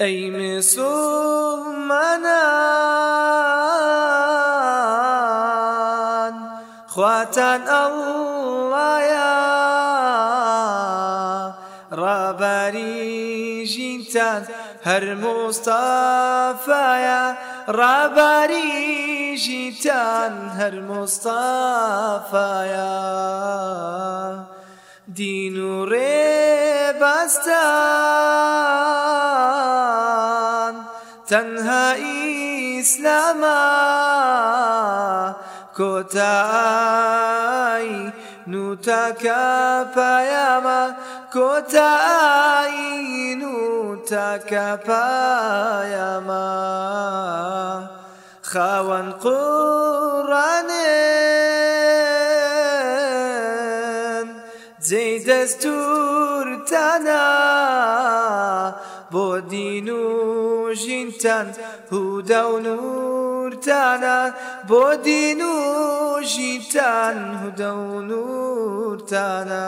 ئەی مسلمانان خواتان ئەڵڵایە ڕاباری ژینتان هەر مستافایە ڕاباری ژیتان هەر مستافایە دین و ڕێبەستان تەنها ئیسلامە کۆتایی نوتاکە پایامە کۆتایی نوتاکە پایامە خاوەن قوڕانێن جێی دەستورتانە بۆ دین و ژینتان هودا و نورتانە بۆ دین و ژینتان هودا و نورتانە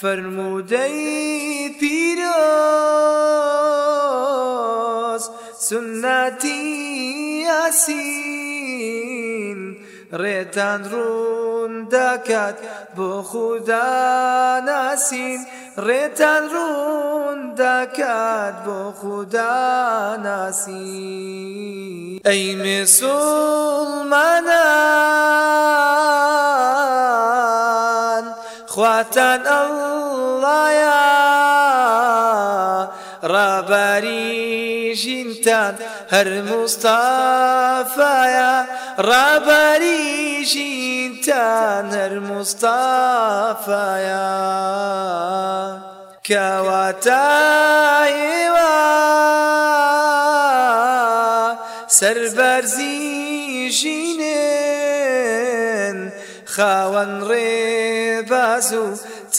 فرمودەی پیرۆز سنەتی یاسین ڕێتان ڕوون دەکات بۆ خوددا ناسین ڕێتان ڕوون دەکات بۆ خوددا ناسی ئەی مسلمانان خواتان ڕاباری ژینتان هەر مستافایە ڕاباری ژینتان هەر مستافایە کەواتایوە سەربەرزی ژینێن خاوەن ڕێباز و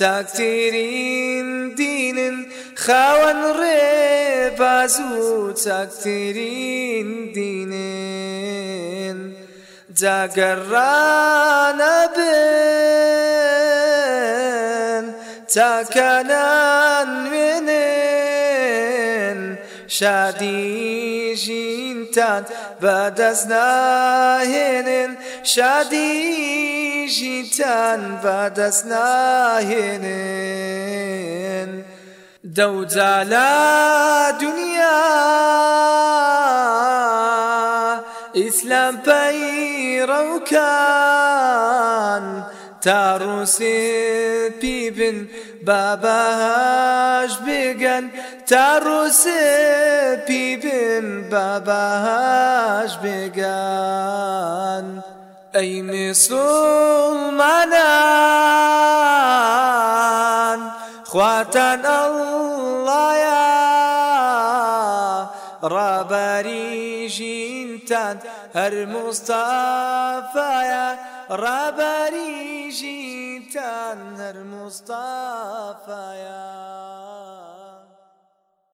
چاکترین دینن خاوەن ڕێباز و چاکترین دینن. جاگەڕانە بن چاکانان وێنن شادی ژینتان بەدەست ناهێنن شادی ژینتان بەدەست ناهێنن دەوجالا دنیا. ئیسلام پەیڕەوکان تاڕووسێت پی بن باباش بێگەن تاڕووسێت پی بن باباش بێگان ئەی مسلمانان خواتان ئەڵڵایە ڕاباری ژینتان هەر مستافایە ڕاباری ژینتان هەر مستافایە